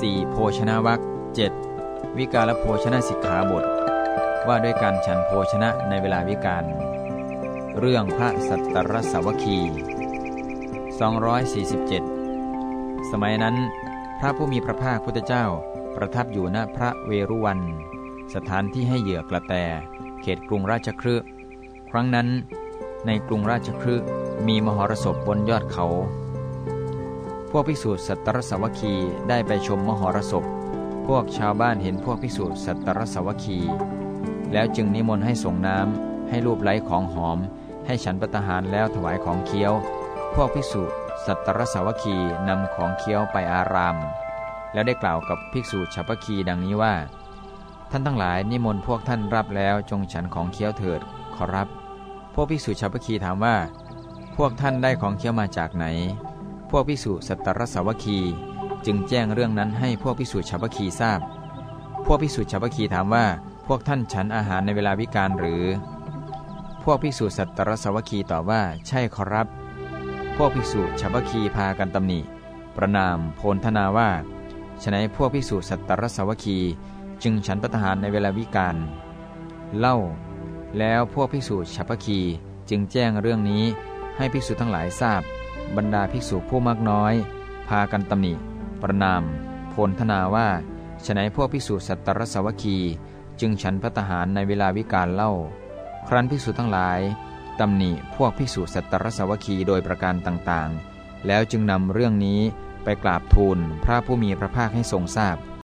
4. โภชนาวัค 7. วิกาลโภชนะสิกขาบท ว่าด้วยการฉันโภชนะในเวลาวิกาลเรื่องพระสัตตรสาวคี 247 สมัยนั้น พระผู้มีพระภาคพุทธเจ้าประทับอยู่ณพระเวรุวัน สถานที่ให้เหยื่อกระแต เขตกรุงราชครืครั้งนั้น ในกรุงราชครืมีมหรสพบนยอดเขา พวกภิกษุสัตตรสาวคีได้ไปชมมหรสพ พวกชาวบ้านเห็นพวกภิกษุสัตตรสาวคี แล้วจึงนิมนต์ให้ส่งน้ำให้รูปไล้ของหอม ให้ฉันปตหารแล้วถวายของเคี้ยว พวกภิกษุสัตตรสาวคีนำของเคี้ยวไปอาราม แล้วได้กล่าวกับภิกษุฉัพคีดังนี้ว่า ท่านทั้งหลายนิมนต์พวกท่านรับแล้วจงฉันของเคี้ยวเถิดขอรับ พวกภิกษุฉัพคีถามว่า พวกท่านได้ของเคี้ยวมาจากไหน พวกภิกษุสัตตรสาวคี จึงแจ้งเรื่องนั้นให้พวกภิกษุฉัพคีทราบ พวกภิกษุฉัพคีถามว่าพวกท่านฉันอาหารในเวลาวิกาลหรือ พวกภิกษุสัตตรสาวคีตอบว่าใช่ขอรับ พวกภิกษุฉัพคีพากันตำหนิ ประนามโพลธนาว่าฉนัยพวกภิกษุสัตตรสาวคี จึงฉันปทารในเวลาวิกาลเล่า แล้วพวกภิกษุฉัพคีจึงแจ้งเรื่องนี้ให้ภิกษุทั้งหลายทราบ บรรดาภิกษุผู้มากน้อย พากันตำหนิ ประนาม โพลธนาว่าฉนัยพวกภิกษุสัตตรสาวคีจึงฉันพัตหารในเวลาวิกาลเล่า ครั้นภิกษุทั้งหลายตำหนิพวกภิกษุสัตตรสาวคีโดยประการต่างๆ แล้วจึงนำเรื่องนี้ไปกราบทูลพระผู้มีพระภาคให้ทรงทราบ